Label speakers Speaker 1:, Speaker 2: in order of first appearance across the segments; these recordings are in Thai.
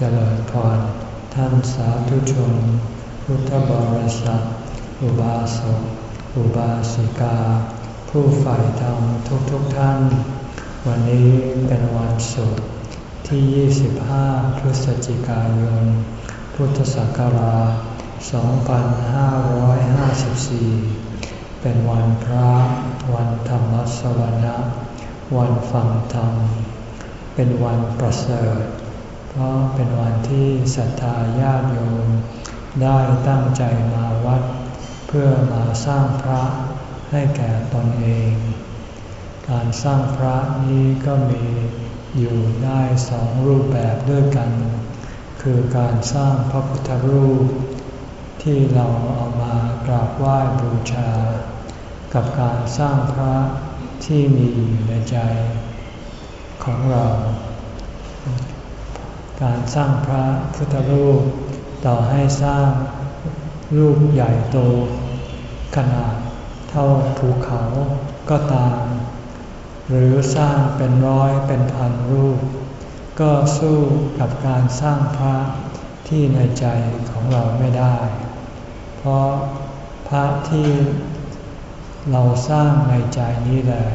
Speaker 1: เจริญพรท่านสาธุชน พุทธบริษัท อุบาสก อุบาสิกา ผู้ใฝ่ธรรมทุกๆทท่าน วันนี้เป็นวันศุกร์ที่ 25 พฤศจิกายน พุทธศักราช 2554 เป็นวันพระ วันธรรมสวนะ วันฟังธรรม เป็นวันประเสริฐ เพราะเป็นวันที่ศรัทธาญาติโยมได้ตั้งใจมาวัด เพื่อมาสร้างพระให้แก่ตนเอง การสร้างพระนี้ก็มีอยู่ได้สองรูปแบบด้วยกัน คือการสร้างพระพุทธรูป ที่เราเอามากราบไหว้บูชา กับการสร้างพระที่มีอยู่ในใจของเรา การสร้างพระพุทธรูป ต่อให้สร้างรูปใหญ่โต ขนาดเท่าภูเขาก็ตาม หรือสร้างเป็นร้อยเป็นพันรูป ก็สู้กับการสร้างพระที่ในใจของเราไม่ได้ เพราะพระที่เราสร้างในใจนี้แหละ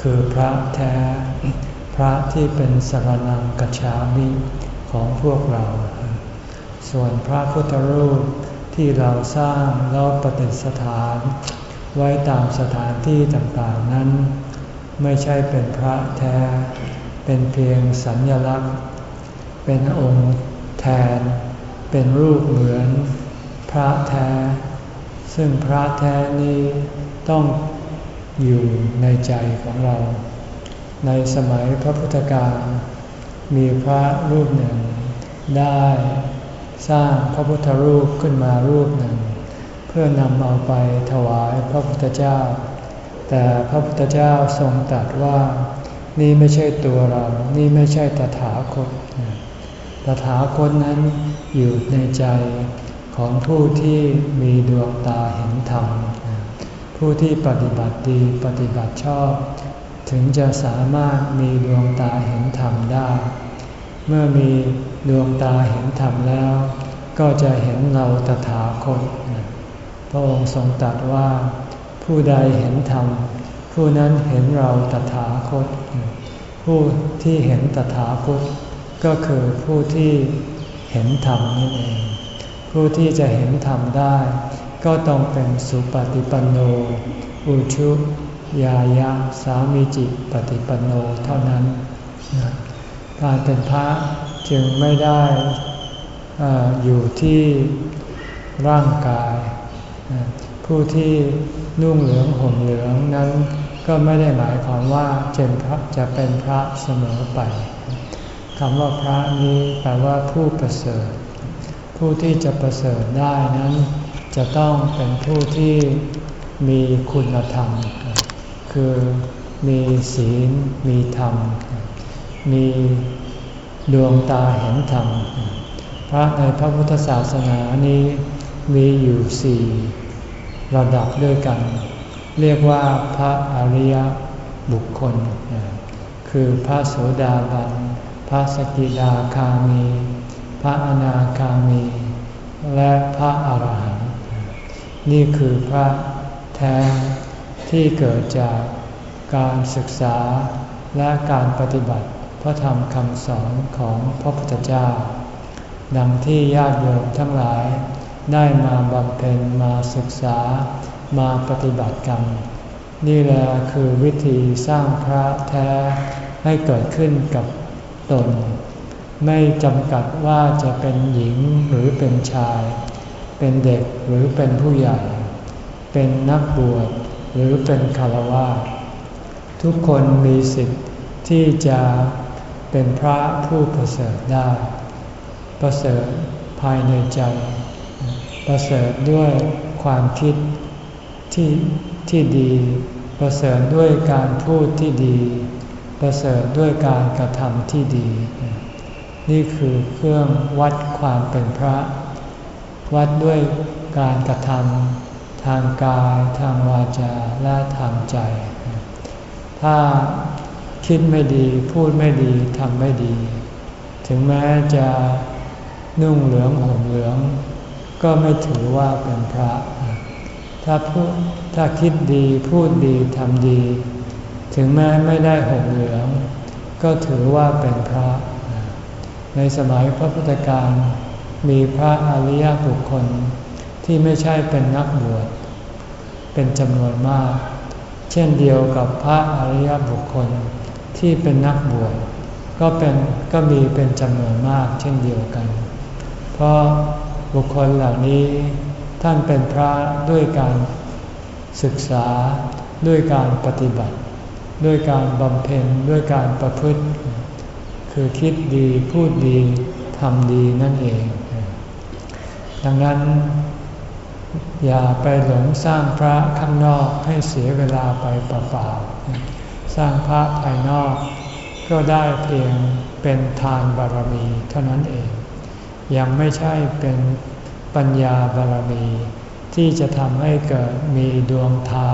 Speaker 1: คือพระแท้ พระที่เป็นสรนังกัจฉามิ ของพวกเรา ส่วนพระพุทธรูปที่เราสร้างแล้วปฏิสถานไว้ตามสถานที่ต่างๆนั้น ไม่ใช่เป็นพระแท้ เป็นเพียงสัญญลักษณ์ เป็นองค์แทน เป็นรูปเหมือนพระแท้ ซึ่งพระแท้นี้ต้องอยู่ในใจของเรา ในสมัยพระพุทธการ มีพระรูปหนึ่ง ได้สร้างพระพุทธรูปขึ้นมารูปหนึ่ง เพื่อนำเอาไปถวายพระพุทธเจ้า แต่พระพุทธเจ้าทรงตรัสว่า นี่ไม่ใช่ตัวเรา นี่ไม่ใช่ตถาคต ตถาคตนั้นอยู่ในใจของผู้ที่มีดวงตาเห็นธรรม ผู้ที่ปฏิบัติดีปฏิบัติชอบ ถึงจะสามารถมีดวงตาเห็นธรรมได้ เมื่อมีดวงตาเห็นธรรมแล้ว ก็จะเห็นเราตถาคต พระองค์ทรงตรัสว่า ผู้ใดเห็นธรรม ผู้นั้นเห็นเราตถาคต ผู้ที่เห็นตถาคต ก็คือผู้ที่เห็นธรรมนั่นเอง ผู้ที่จะเห็นธรรมได้ ก็ต้องเป็นสุปฏิปันโน อุชุ ยายะสามีจิปฏิปโนเท่านั้น การเป็นพระจึงไม่ได้ออยู่ที่ร่างกาย ผู้ที่นุ่งเหลืองห่มเหลืองนั้นก็ไม่ได้หมายความว่าเจนพระจะเป็นพระเสมอไปคำว่าพระนี้แปลว่าผู้ประเสริฐ ผู้ที่จะประเสริฐได้นั้น จะต้องเป็นผู้ที่มีคุณธรรม คือมีศีลมีธรรม มีดวงตาเห็นธรรม พระในพระพุทธศาสนานี้มีอยู่สี่ระดับด้วยกัน เรียกว่าพระอริยบุคคล คือพระโสดาบัน พระสกิดาคามี พระอนาคามี และพระอรหันต์นี่คือพระแท้ ที่เกิดจากการศึกษาและการปฏิบัติพระธรรมคำสอนของพระพุทธเจ้า ดังที่ญาติโยมทั้งหลาย ได้มาบำเพ็ญมาศึกษามาปฏิบัติกรรมนี่แหละคือวิธีสร้างพระแท้ให้เกิดขึ้นกับตน ไม่จำกัดว่าจะเป็นหญิงหรือเป็นชาย เป็นเด็กหรือเป็นผู้ใหญ่ เป็นนักบวช หรือเป็นคารวะทุกคนมีสิทธิ์ที่จะเป็นพระผู้ประเสริฐได้ ประเสริฐภายในใจ ประเสริฐด้วยความคิดที่ที่ดี ประเสริฐด้วยการพูดที่ดี ประเสริฐด้วยการกระทำที่ดี นี่คือเครื่องวัดความเป็นพระ วัดด้วยการกระทำ ทางกายทางวาจาและทางใจ ถ้าคิดไม่ดีพูดไม่ดีทำไม่ดี ถึงแม้จะนุ่งเหลืองห่มเหลือง ก็ไม่ถือว่าเป็นพระ ถ้าพูดถ้าคิดดีพูดดีทำดี ถึงแม้ไม่ได้ห่มเหลือง ก็ถือว่าเป็นพระ ในสมัยพระพุทธการมีพระอริยบุคคล ที่ไม่ใช่เป็นนักบวชเป็นจำนวนมาก เช่นเดียวกับพระอริยบุคคลที่เป็นนักบวชก็เป็นก็มีเป็นจำนวนมากเช่นเดียวกัน เพราะบุคคลเหล่านี้ท่านเป็นพระด้วยการศึกษาด้วยการปฏิบัติ ด้วยการบำเพ็ญด้วยการประพฤติ คือคิดดีพูดดีทำดีนั่นเอง ดังนั้น อย่าไปหลงสร้างพระข้างนอกให้เสียเวลาไปเปล่าๆ สร้างพระภายนอกก็ได้เพียงเป็นทานบารมีเท่านั้นเอง ยังไม่ใช่เป็นปัญญาบารมี ที่จะทำให้เกิดมีดวงตา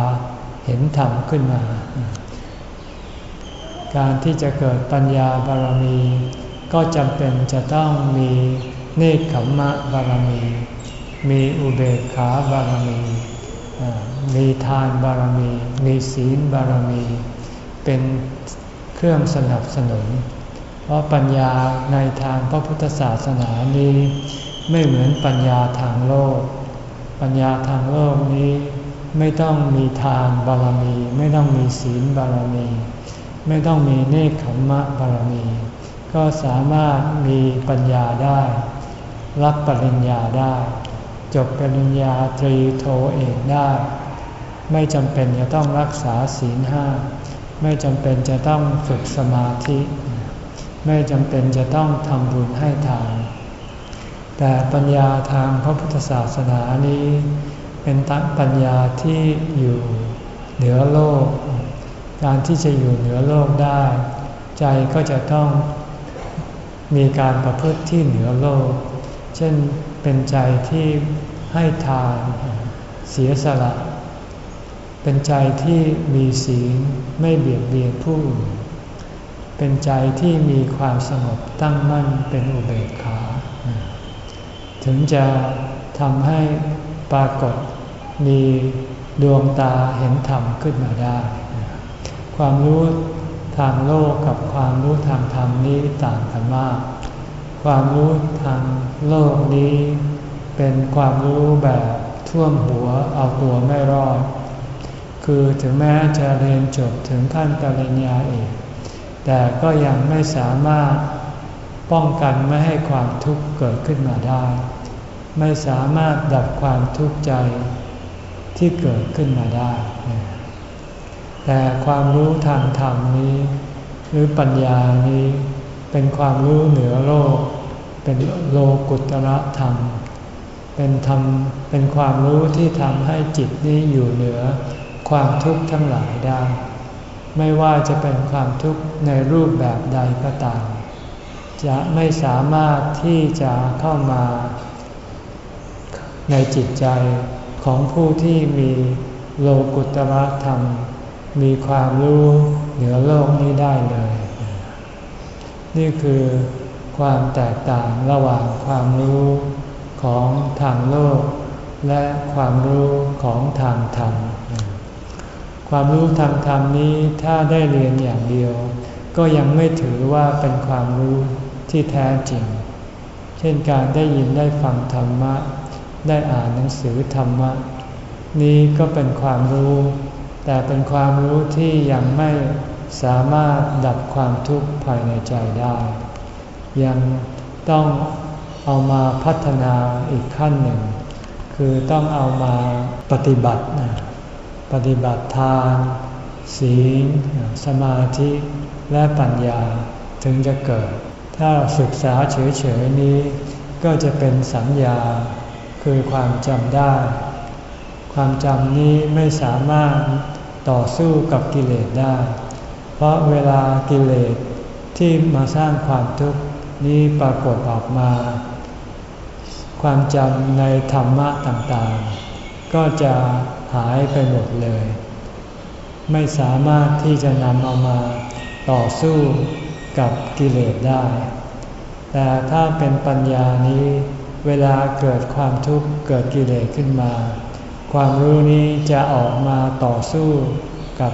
Speaker 1: เห็นธรรมขึ้นมา การที่จะเกิดปัญญาบารมี ก็จำเป็นจะต้องมีเนคขมมะบารมี มีอุเบกขาบารมี มีทานบารมี มีศีลบารมี เป็นเครื่องสนับสนุน เพราะปัญญาในทางพระพุทธศาสนานี้ไม่เหมือนปัญญาทางโลก ปัญญาทางโลกนี้ไม่ต้องมีทานบารมี ไม่ต้องมีศีลบารมี ไม่ต้องมีเนคขมมะบารมี ก็สามารถมีปัญญาได้ รับปริญญาได้ จบปริญญาตรีโทเอกได้ ไม่จำเป็นจะต้องรักษาศีลห้า ไม่จำเป็นจะต้องฝึกสมาธิ ไม่จำเป็นจะต้องทำบุญให้ทาน แต่ปัญญาทางพระพุทธศาสนานี้ เป็นตัปัญญาที่อยู่เหนือโลก การที่จะอยู่เหนือโลกได้ ใจก็จะต้องมีการประพฤติที่เหนือโลก เช่น เป็นใจที่ให้ทานเสียสละ เป็นใจที่มีศีลไม่เบียดเบียนผู้อื่นเป็นใจที่มีความสงบตั้งมั่นเป็นอุเบกขา ถึงจะทำให้ปรากฏมีดวงตาเห็นธรรมขึ้นมาได้ ความรู้ทางโลกกับความรู้ทางธรรมนี้ต่างกันมาก ความรู้ทางโลกนี้ เป็นความรู้แบบท่วมหัวเอาตัวไม่รอด คือถึงแม้จะเรียนจบถึงขั้นปริญญาเอก แต่ก็ยังไม่สามารถป้องกันไม่ให้ความทุกข์เกิดขึ้นมาได้ ไม่สามารถดับความทุกข์ใจที่เกิดขึ้นมาได้ แต่ความรู้ทางธรรมนี้ หรือปัญญานี้ เป็นความรู้เหนือโลก เป็นโลกุตระธรรม เป็นธรรม เป็นความรู้ที่ทำให้จิตนี้อยู่เหนือความทุกข์ทั้งหลายได้ ไม่ว่าจะเป็นความทุกข์ในรูปแบบใดก็ตาม จะไม่สามารถที่จะเข้ามา ในจิตใจของผู้ที่มีโลกุตระธรรม มีความรู้เหนือโลกนี้ได้เลย นี่คือความแตกต่างระหว่างความรู้ของทางโลก และความรู้ของทางธรรม ความรู้ทางธรรมนี้ถ้าได้เรียนอย่างเดียว ก็ยังไม่ถือว่าเป็นความรู้ที่แท้จริง เช่นการได้ยินได้ฟังธรรมะ ได้อ่านหนังสือธรรมะ นี้ก็เป็นความรู้ แต่เป็นความรู้ที่ยังไม่ สามารถดับความทุกข์ภายในใจได้ ยังต้องเอามาพัฒนาอีกขั้นหนึ่ง คือต้องเอามาปฏิบัตินะปฏิบัติทานศีลสมาธิและปัญญาถึงจะเกิด ถ้าศึกษาเฉยๆนี้ ก็จะเป็นสัญญา คือความจำได้ ความจำนี้ไม่สามารถต่อสู้กับกิเลสได้ ราะเวลากิเลสที่มาสร้างความทุกข์นี้ปรากฏออกมา ความจำในธรรมะต่างๆ ก็จะหายไปหมดเลย ไม่สามารถที่จะนำเอามาต่อสู้กับกิเลสได้ แต่ถ้าเป็นปัญญานี้เวลาเกิดความทุกข์เกิดกิเลสขึ้นมา ความรู้นี้จะออกมาต่อสู้กับ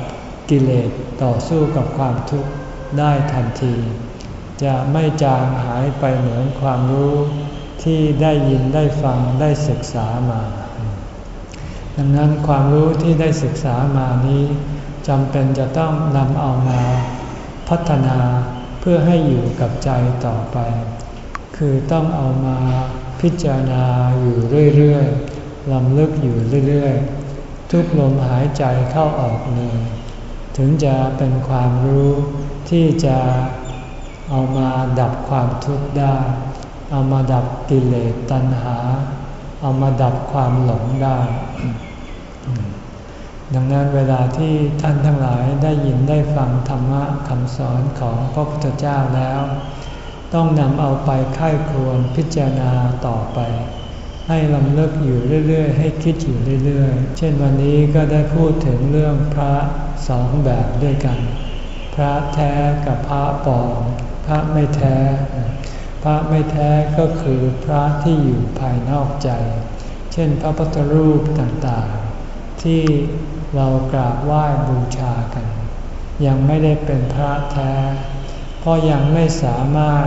Speaker 1: กิเลสต่อสู้กับความทุกข์ได้ทันที จะไม่จางหายไปเหมือนความรู้ที่ได้ยินได้ฟังได้ศึกษามา ดังนั้นความรู้ที่ได้ศึกษามานี้จำเป็นจะต้องนำเอามาพัฒนาเพื่อให้อยู่กับใจต่อไป คือต้องเอามาพิจารณาอยู่เรื่อยๆลำลึกอยู่เรื่อยๆ ทุกลมหายใจเข้าออกเลย ถึงจะเป็นความรู้ที่จะเอามาดับความทุกข์ได้ เอามาดับกิเลสตัณหา เอามาดับความหลงได้ ดังนั้นเวลาที่ท่านทั้งหลายได้ยินได้ฟังธรรมะคำสอนของพระพุทธเจ้าแล้ว ต้องนำเอาไปค่ายควรพิจารณาต่อไป ให้ลำเลิกอยู่เรื่อยๆ ให้คิดอยู่เรื่อยๆ เช่นวันนี้ก็ได้พูดถึงเรื่องพระสองแบบด้วยกัน พระแท้กับพระปลอม พระไม่แท้ พระไม่แท้ก็คือพระที่อยู่ภายนอกใจ เช่นพระพุทธรูปต่างๆ ที่เรากราบไหว้บูชากัน ยังไม่ได้เป็นพระแท้ เพราะยังไม่สามารถ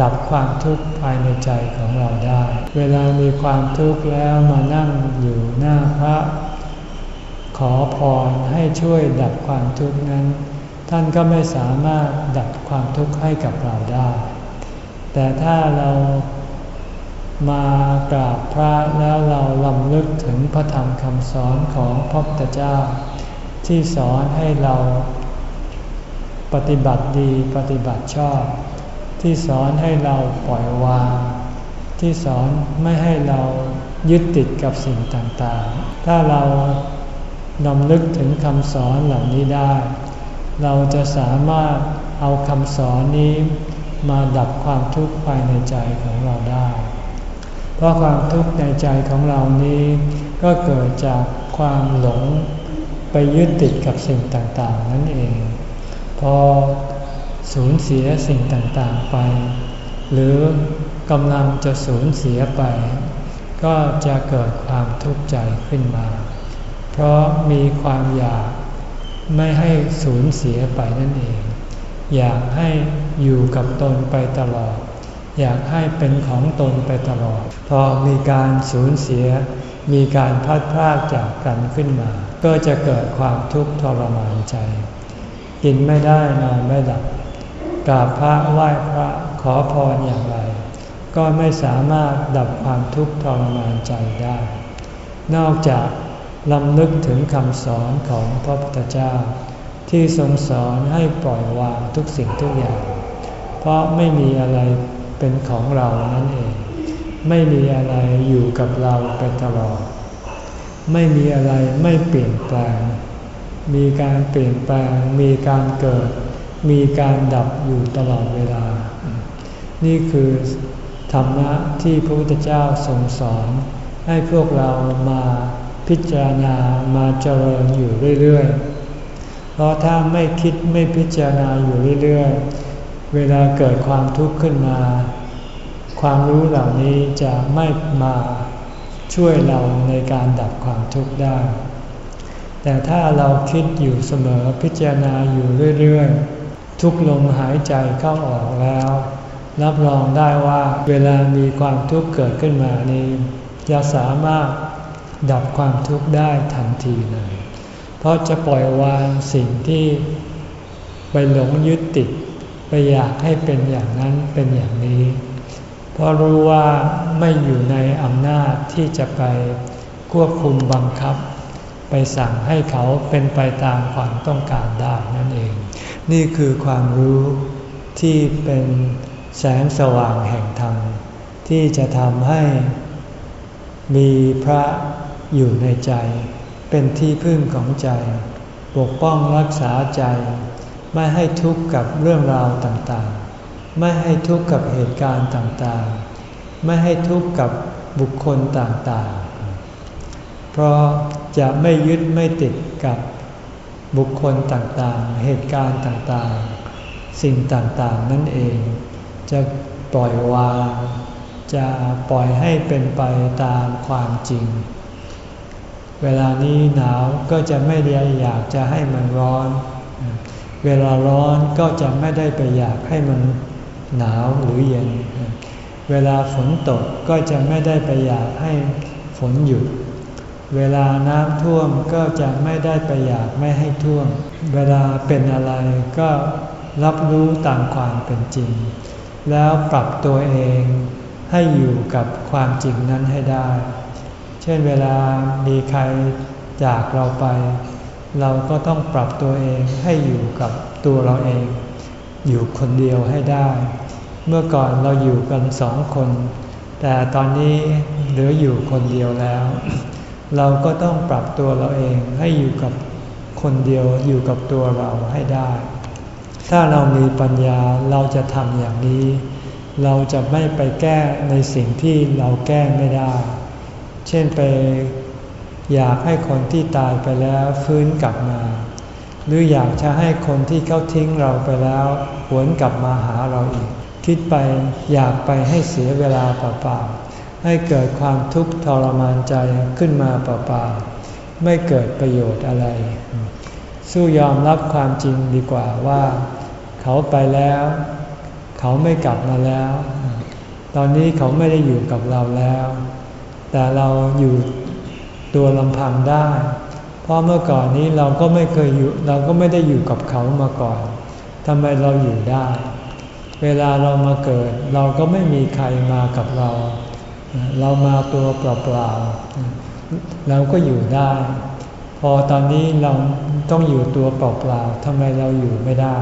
Speaker 1: ดับความทุกข์ภายในใจของเราได้ เวลามีความทุกข์แล้วมานั่งอยู่หน้าพระ ขอพรให้ช่วยดับความทุกข์นั้น ท่านก็ไม่สามารถดับความทุกข์ให้กับเราได้ แต่ถ้าเรามากราบพระแล้วเราลำลึกถึงพระธรรมคำสอนของพระพุทธเจ้า ที่สอนให้เราปฏิบัติดีปฏิบัติชอบ ที่สอนให้เราปล่อยวาง ที่สอนไม่ให้เรายึดติดกับสิ่งต่างๆ ถ้าเรานำลึกถึงคำสอนเหล่านี้ได้ เราจะสามารถเอาคำสอนนี้มาดับความทุกข์ภายในใจของเราได้ เพราะความทุกข์ในใจของเรานี้ ก็เกิดจากความหลงไปยึดติดกับสิ่งต่างๆ นั่นเอง พอ สูญเสียสิ่งต่างๆไป หรือกำลังจะสูญเสียไป ก็จะเกิดความทุกข์ใจขึ้นมา เพราะมีความอยากไม่ให้สูญเสียไปนั่นเอง อยากให้อยู่กับตนไปตลอด อยากให้เป็นของตนไปตลอด พอมีการสูญเสีย มีการพัดพลาดจากกันขึ้นมา ก็จะเกิดความทุกข์ทรมานใจ กินไม่ได้นอนไม่หลับ กราบพระไหว้พระขอพรอย่างไร ก็ไม่สามารถดับความทุกข์ทรมานใจได้ นอกจากลำลึกถึงคำสอนของพระพุทธเจ้า ที่ทรงสอนให้ปล่อยวางทุกสิ่งทุกอย่าง เพราะไม่มีอะไรเป็นของเรานั่นเอง ไม่มีอะไรอยู่กับเราไปตลอด ไม่มีอะไรไม่เปลี่ยนแปลง มีการเปลี่ยนแปลง มีการเกิด มีการดับอยู่ตลอดเวลา นี่คือธรรมะที่พระพุทธเจ้าทรงสอน ให้พวกเรามาพิจารณามาเจริญอยู่เรื่อยๆ เพราะถ้าไม่คิดไม่พิจารณาอยู่เรื่อยๆ เวลาเกิดความทุกข์ขึ้นมา ความรู้เหล่านี้จะไม่มาช่วยเราในการดับความทุกข์ได้ แต่ถ้าเราคิดอยู่เสมอพิจารณาอยู่เรื่อยๆ ทุกลมหายใจเข้าออกแล้ว รับรองได้ว่าเวลามีความทุกข์เกิดขึ้นมานี้จะสามารถดับความทุกข์ได้ทันทีเลย เพราะจะปล่อยวางสิ่งที่ไปหลงยึดติด ไปอยากให้เป็นอย่างนั้นเป็นอย่างนี้ เพราะรู้ว่าไม่อยู่ในอำนาจที่จะไปควบคุมบังคับ ไปสั่งให้เขาเป็นไปตามความต้องการได้ นี่คือความรู้ที่เป็นแสงสว่างแห่งธรรม ที่จะทำให้มีพระอยู่ในใจ เป็นที่พึ่งของใจ ปกป้องรักษาใจ ไม่ให้ทุกข์กับเรื่องราวต่างๆ ไม่ให้ทุกข์กับเหตุการณ์ต่างๆ ไม่ให้ทุกข์กับบุคคลต่างๆ เพราะจะไม่ยึดไม่ติดกับ บุคคลต่างๆ เหตุการณ์ต่างๆ สิ่งต่างๆ นั่นเอง จะปล่อยวาง จะปล่อยให้เป็นไปตามความจริง เวลานี้หนาวก็จะไม่ได้อยากจะให้มันร้อน เวลาร้อนก็จะไม่ได้ไปอยากให้มันหนาวหรือเย็น เวลาฝนตกก็จะไม่ได้ไปอยากให้ฝนหยุด เวลาน้ำท่วมก็จะไม่ได้ไปอยากไม่ให้ท่วม เวลาเป็นอะไรก็รับรู้ตามความเป็นจริง แล้วปรับตัวเองให้อยู่กับความจริงนั้นให้ได้ เช่นเวลามีใครจากเราไป เราก็ต้องปรับตัวเองให้อยู่กับตัวเราเอง อยู่คนเดียวให้ได้ เมื่อก่อนเราอยู่กันสองคน แต่ตอนนี้เหลืออยู่คนเดียวแล้ว เราก็ต้องปรับตัวเราเองให้อยู่กับคนเดียวอยู่กับตัวเราให้ได้ ถ้าเรามีปัญญาเราจะทำอย่างนี้ เราจะไม่ไปแก้ในสิ่งที่เราแก้ไม่ได้ เช่นไปอยากให้คนที่ตายไปแล้วฟื้นกลับมา หรืออยากจะให้คนที่เขาทิ้งเราไปแล้วหวนกลับมาหาเราอีก คิดไปอยากไปให้เสียเวลาเปล่าๆ ให้เกิดความทุกข์ทรมานใจขึ้นมาเปล่าๆไม่เกิดประโยชน์อะไร สู้ยอมรับความจริงดีกว่าว่า เขาไปแล้ว เขาไม่กลับมาแล้ว ตอนนี้เขาไม่ได้อยู่กับเราแล้ว แต่เราอยู่ตัวลำพังได้ เพราะเมื่อก่อนนี้เราก็ไม่เคยอยู่เราก็ไม่ได้อยู่กับเขามาก่อนทำไมเราอยู่ได้ เวลาเรามาเกิด เราก็ไม่มีใครมากับเรา เรามาตัวเปล่าๆเราก็อยู่ได้ พอตอนนี้เราต้องอยู่ตัวเปล่าๆทำไมเราอยู่ไม่ได้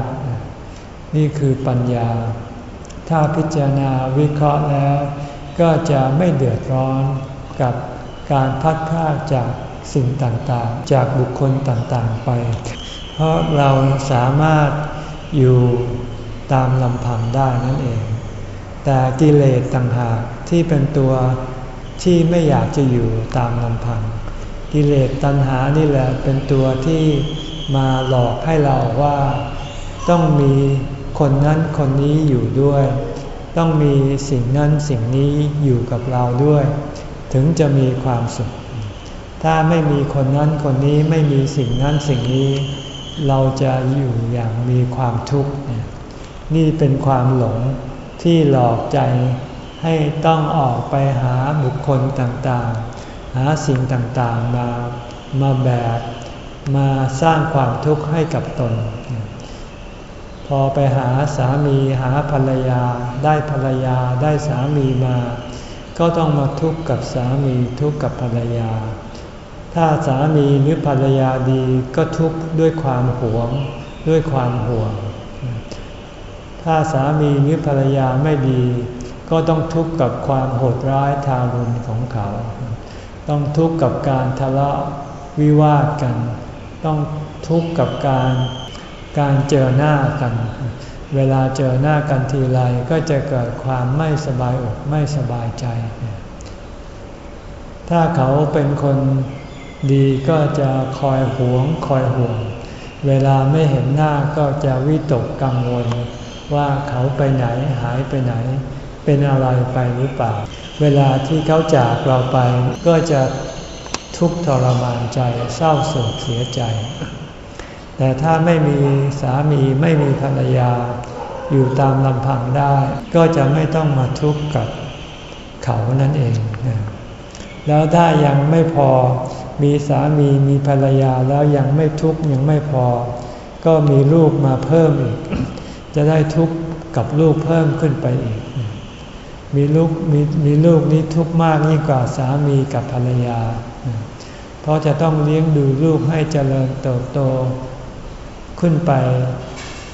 Speaker 1: นี่คือปัญญา ถ้าพิจารณาวิเคราะห์แล้ว ก็จะไม่เดือดร้อนกับการพัดพลาดจากสิ่งต่างๆ จากบุคคลต่างๆไป เพราะเราสามารถอยู่ตามลำพังได้นั่นเอง แต่กิเลสต่างหาก ที่เป็นตัวที่ไม่อยากจะอยู่ตามลำพัง กิเลสตัณหานี่แหละเป็นตัวที่มาหลอกให้เราว่า ต้องมีคนนั้นคนนี้อยู่ด้วย ต้องมีสิ่งนั้นสิ่งนี้อยู่กับเราด้วย ถึงจะมีความสุข ถ้าไม่มีคนนั้นคนนี้ไม่มีสิ่งนั้นสิ่งนี้ เราจะอยู่อย่างมีความทุกข์นี่เป็นความหลงที่หลอกใจ ให้ต้องออกไปหาบุคคลต่างๆ หาสิ่งต่างๆมามาแบกมาสร้างความทุกข์ให้กับตน พอไปหาสามีหาภรรยา ได้ภรรยาได้สามีมา ก็ต้องมาทุกข์กับสามีทุกข์กับภรรยา ถ้าสามีหรือภรรยาดีก็ทุกข์ด้วยความหวง ด้วยความห่วง ถ้าสามีหรือภรรยาไม่ดี ก็ต้องทุกข์กับความโหดร้ายทารุณของเขา ต้องทุกข์กับการทะเลาะวิวาทกัน ต้องทุกข์กับการการเจอหน้ากัน เวลาเจอหน้ากันทีไรก็จะเกิดความไม่สบายอกไม่สบายใจ ถ้าเขาเป็นคนดีก็จะคอยหวงคอยห่วง เวลาไม่เห็นหน้าก็จะวิตกกังวล ว่าเขาไปไหนหายไปไหน เป็นอะไรไปหรือเปล่า เวลาที่เขาจากเราไปก็จะทุกข์ทรมานใจเศร้าโศกเสียใจ แต่ถ้าไม่มีสามีไม่มีภรรยา อยู่ตามลำพังได้ ก็จะไม่ต้องมาทุกข์กับเขานั่นเอง แล้วถ้ายังไม่พอมีสามีมีภรรยาแล้วยังไม่ทุกข์ยังไม่พอ ก็มีลูกมาเพิ่มอีก จะได้ทุกข์กับลูกเพิ่มขึ้นไปอีก มีลูกมีมีลูกนี้ทุกข์มากยิ่งกว่าสามีกับภรรยา เพราะจะต้องเลี้ยงดูลูกให้เจริญเติบโต ขึ้นไป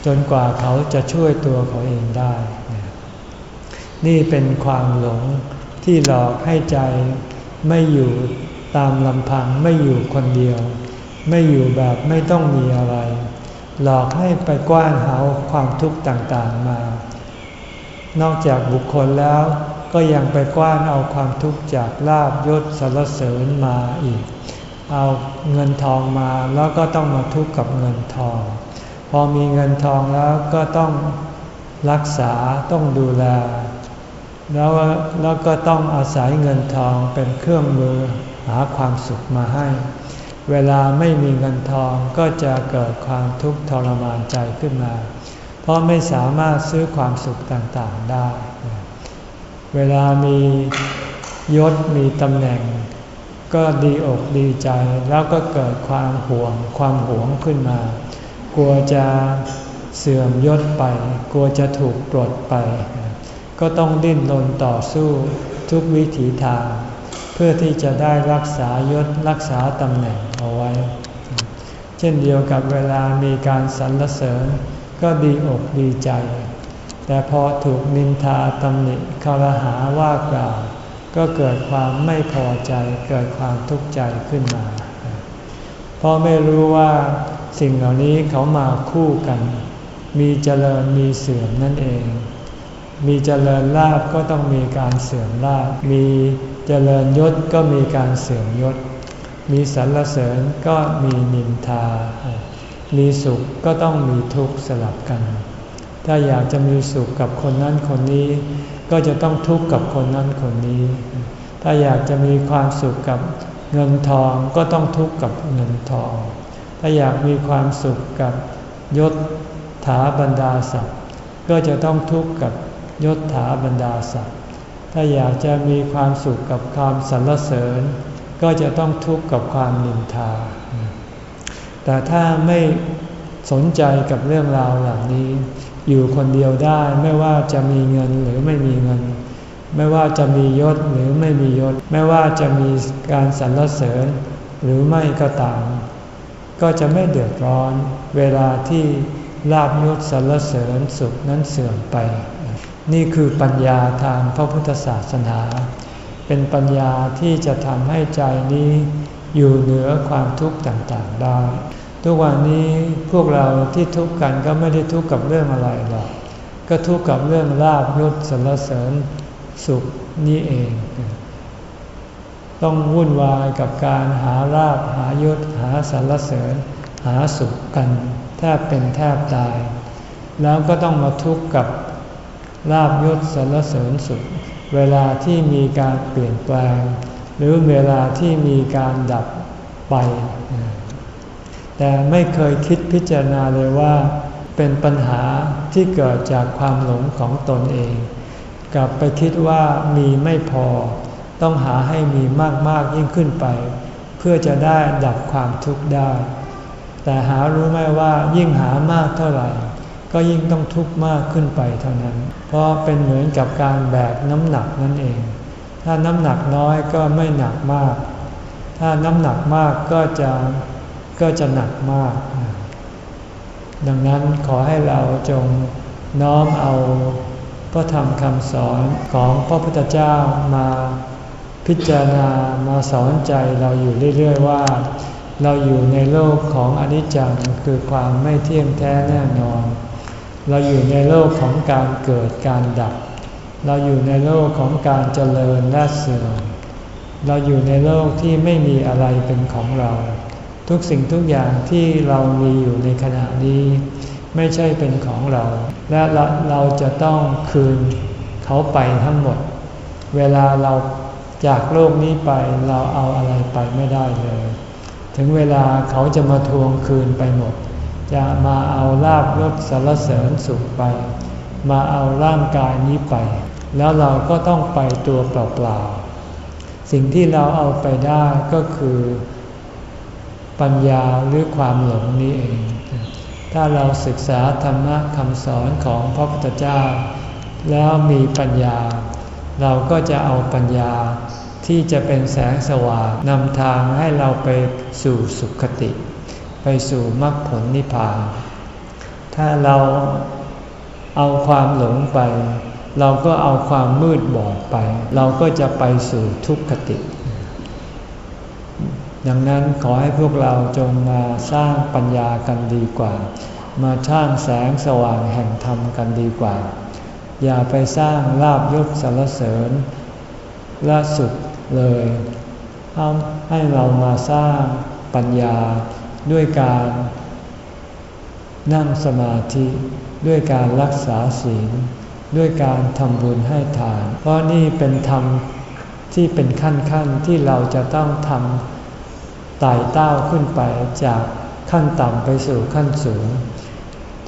Speaker 1: จนกว่าเขาจะช่วยตัวเขาเองได้ นี่เป็นความหลงที่หลอกให้ใจไม่อยู่ตามลำพังไม่อยู่คนเดียว ไม่อยู่แบบไม่ต้องมีอะไร หลอกให้ไปกว้านหาความทุกข์ต่างๆมา นอกจากบุคคลแล้วก็ยังไปกว้านเอาความทุกข์จากลาบยศสารเสริญมาอีก เอาเงินทองมาแล้วก็ต้องมาทุกข์กับเงินทอง พอมีเงินทองแล้วก็ต้องรักษาต้องดูแล แล้วแล้วก็ต้องอาศัยเงินทองเป็นเครื่องมือหาความสุขมาให้ เวลาไม่มีเงินทองก็จะเกิดความทุกข์ทรมานใจขึ้นมา ราะไม่สามารถซื้อความสุขต่างๆได้ เวลามียศมีตำแหน่ง ก็ดีอกดีใจแล้วก็เกิดความห่วง ความหวงขึ้นมา กลัวจะเสื่อมยศไป กลัวจะถูกปลดไป ก็ต้องดิ้นรนต่อสู้ทุกวิถีทาง เพื่อที่จะได้รักษายศรักษาตำแหน่งเอาไว้ เช่นเดียวกับเวลามีการสรรเสริญ ก็ดีอกดีใจ แต่พอถูกนินทาตำหนิคารหาว่ากล่าว ก็เกิดความไม่พอใจเกิดความทุกข์ใจขึ้นมา เพราะไม่รู้ว่าสิ่งเหล่านี้เขามาคู่กัน มีเจริญมีเสื่อมนั่นเอง มีเจริญลาบก็ต้องมีการเสื่อมลาบ มีเจริญยศก็มีการเสื่อมยศ มีสรรเสริญก็มีนินทา มีสุขก็ต้องมีทุกข์สลับกัน ถ้าอยากจะมีสุขกับคนนั้นคนนี้ ก็จะต้องทุกข์กับคนนั้นคนนี้ ถ้าอยากจะมีความสุขกับเงินทองก็ต้องทุกข์กับเงินทอง ถ้าอยากมีความสุขกับยศถาบรรดาศักดิ์ก็จะต้องทุกข์กับยศถาบรรดาศักดิ์ ถ้าอยากจะมีความสุขกับความสรรเสริญ ก็จะต้องทุกข์กับความนินทา แต่ถ้าไม่สนใจกับเรื่องราวเหล่านี้ อยู่คนเดียวได้ไม่ว่าจะมีเงินหรือไม่มีเงิน ไม่ว่าจะมียศหรือไม่มียศ ไม่ว่าจะมีการสรรเสริญหรือไม่ก็ตาม ก็จะไม่เดือดร้อนเวลาที่ลาบยศสรรเสริญสุขนั้นเสื่อมไป นี่คือปัญญาทางพระพุทธศาสนา เป็นปัญญาที่จะทำให้ใจนี้ อยู่เหนือความทุกข์ต่างๆได้ ทุกวันนี้พวกเราที่ทุกข์กันก็ไม่ได้ทุกข์กับเรื่องอะไรหรอก ก็ทุกข์กับเรื่องลาบยศสรรเสริญสุขนี้เอง ต้องวุ่นวายกับการหาลาบหายศหาสรรเสริญ หาสุขกันแทบเป็นแทบตาย แล้วก็ต้องมาทุกข์กับลาบยศสรรเสริญสุข เวลาที่มีการเปลี่ยนแปลง หรือเวลาที่มีการดับไป แต่ไม่เคยคิดพิจารณาเลยว่า เป็นปัญหาที่เกิดจากความหลงของตนเอง กลับไปคิดว่ามีไม่พอ ต้องหาให้มีมากๆยิ่งขึ้นไป เพื่อจะได้ดับความทุกข์ได้ แต่หารู้ไหมว่ายิ่งหามากเท่าไหร่ ก็ยิ่งต้องทุกข์มากขึ้นไปเท่านั้น เพราะเป็นเหมือนกับการแบกน้ำหนักนั่นเอง ถ้าน้ำหนักน้อยก็ไม่หนักมาก ถ้าน้ำหนักมากก็จะก็จะหนักมาก ดังนั้นขอให้เราจงน้อมเอาพระธรรมคำสอนของพระพุทธเจ้ามาพิจารณามาสอนใจเราอยู่เรื่อย ๆ ว่า เราอยู่ในโลกของอนิจจังคือความไม่เที่ยงแท้แน่นอน เราอยู่ในโลกของการเกิดการดับ เราอยู่ในโลกของการเจริญและเสื่อม เราอยู่ในโลกที่ไม่มีอะไรเป็นของเรา ทุกสิ่งทุกอย่างที่เรามีอยู่ในขณะนี้ ไม่ใช่เป็นของเรา และเราเราจะต้องคืนเขาไปทั้งหมด เวลาเราจากโลกนี้ไปเราเอาอะไรไปไม่ได้เลย ถึงเวลาเขาจะมาทวงคืนไปหมด จะมาเอาลาบยศสารเสริญสุขไป มาเอาร่างกายนี้ไป แล้วเราก็ต้องไปตัวเปล่าๆ สิ่งที่เราเอาไปได้ก็คือ ปัญญาหรือความหลงนี้เอง ถ้าเราศึกษาธรรมะคำสอนของพระพุทธเจ้า แล้วมีปัญญา เราก็จะเอาปัญญาที่จะเป็นแสงสว่างนำทางให้เราไปสู่สุขติ ไปสู่มรรคผลนิพพาน ถ้าเราเอาความหลงไป เราก็เอาความมืดบอดไป เราก็จะไปสู่ทุกขติ ดังนั้นขอให้พวกเราจงมาสร้างปัญญากันดีกว่า มาช่างแสงสว่างแห่งธรรมกันดีกว่า อย่าไปสร้างลาบยศสารเสริญละสุดเลยให้เรามาสร้างปัญญาด้วยการนั่งสมาธิด้วยการรักษาศีล ด้วยการทำบุญให้ทาน เพราะนี่เป็นธรรมที่เป็นขั้นขั้นที่เราจะต้องทำไต่เต้าขึ้นไปจากขั้นต่ำไปสู่ขั้นสูง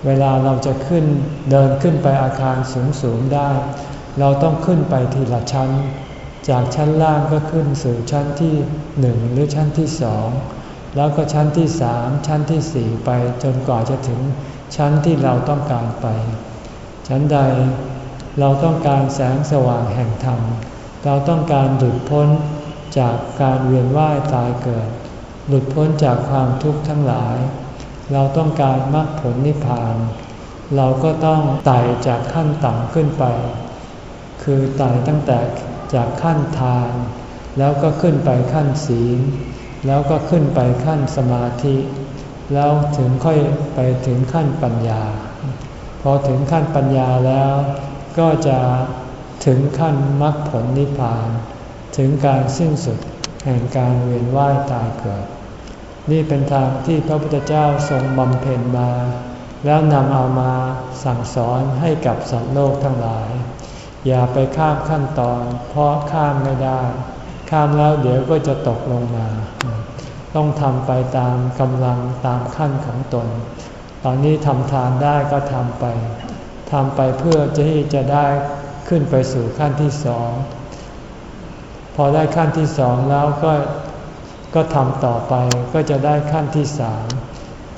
Speaker 1: เวลาเราจะขึ้นเดินขึ้นไปอาคารสูงสูงได้ เราต้องขึ้นไปทีละชั้น จากชั้นล่างก็ขึ้นสู่ชั้นที่หนึ่งหรือชั้นที่สองแล้วก็ชั้นที่สามชั้นที่สี่ไปจนกว่าจะถึงชั้นที่เราต้องการไป ชั้นใด เราต้องการแสงสว่างแห่งธรรม เราต้องการหลุดพ้นจากการเวียนว่ายตายเกิด หลุดพ้นจากความทุกข์ทั้งหลาย เราต้องการมรรคผลนิพพาน เราก็ต้องไต่จากขั้นต่ำขึ้นไป คือไต่ตั้งแต่จากขั้นทาน แล้วก็ขึ้นไปขั้นศีล แล้วก็ขึ้นไปขั้นสมาธิ แล้วถึงค่อยไปถึงขั้นปัญญา พอถึงขั้นปัญญาแล้ว ก็จะถึงขั้นมรรคผลนิพพาน ถึงการสิ้นสุดแห่งการเวียนว่ายตายเกิด นี่เป็นทางที่พระพุทธเจ้าทรงบำเพ็ญมา แล้วนำเอามาสั่งสอนให้กับสัตว์โลกทั้งหลาย อย่าไปข้ามขั้นตอน เพราะข้ามไม่ได้ ข้ามแล้วเดี๋ยวก็จะตกลงมา ต้องทำไปตามกำลังตามขั้นของตน ตอนนี้ทำทานได้ก็ทำไป ทำไปเพื่อที่จะได้ขึ้นไปสู่ขั้นที่สอง พอได้ขั้นที่สองแล้วก็ก็ทำต่อไปก็จะได้ขั้นที่สาม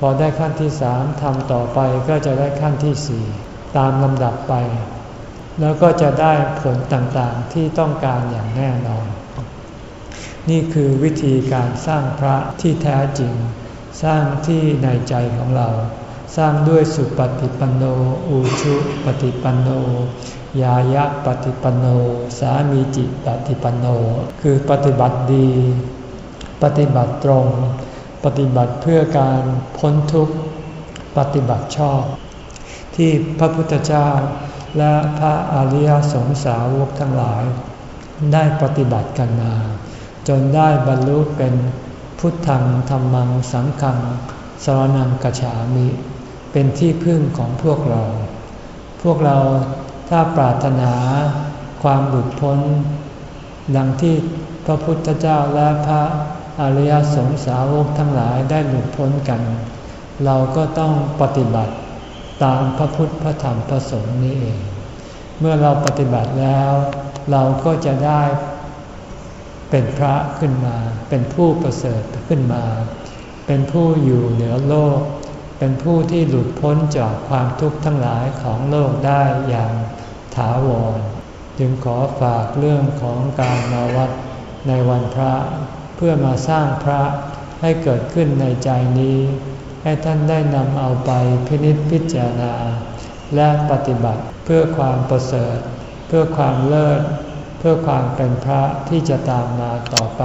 Speaker 1: พอได้ขั้นที่สามทำต่อไปก็จะได้ขั้นที่สี่ตามลำดับไป แล้วก็จะได้ผลต่างๆที่ต้องการอย่างแน่นอน นี่คือวิธีการสร้างพระที่แท้จริง สร้างที่ในใจของเรา สร้างด้วยสุปฏิปันโน อุชุปฏิปันโน ยายะปฏิปันโน สามีจิปฏิปันโน คือปฏิบัติดี ปฏิบัติตรง ปฏิบัติเพื่อการพ้นทุกข์ ปฏิบัติชอบ ที่พระพุทธเจ้าและพระอริยสงสาวกทั้งหลาย ได้ปฏิบัติกันมา จนได้บรรลุเป็นพุทธังธรรมังสังฆังสรนังกฉามิ เป็นที่พึ่งของพวกเรา พวกเราถ้าปรารถนาความหลุดพ้น ดังที่พระพุทธเจ้าและพระอริยสงสาวกทั้งหลายได้หลุดพ้นกัน เราก็ต้องปฏิบัติตามพระพุทธพระธรรมพระสงฆ์นี้เอง เมื่อเราปฏิบัติแล้ว เราก็จะได้เป็นพระขึ้นมา เป็นผู้ประเสริฐขึ้นมา เป็นผู้อยู่เหนือโลก เป็นผู้ที่หลุดพ้นจากความทุกข์ทั้งหลายของโลกได้อย่างถาวร จึงขอฝากเรื่องของการมาวัดในวันพระ เพื่อมาสร้างพระให้เกิดขึ้นในใจนี้ ให้ท่านได้นำเอาไปพินิจพิจารณา และปฏิบัติเพื่อความประเสริฐ เพื่อความเลิศ เพื่อความเป็นพระที่จะตามมาต่อไป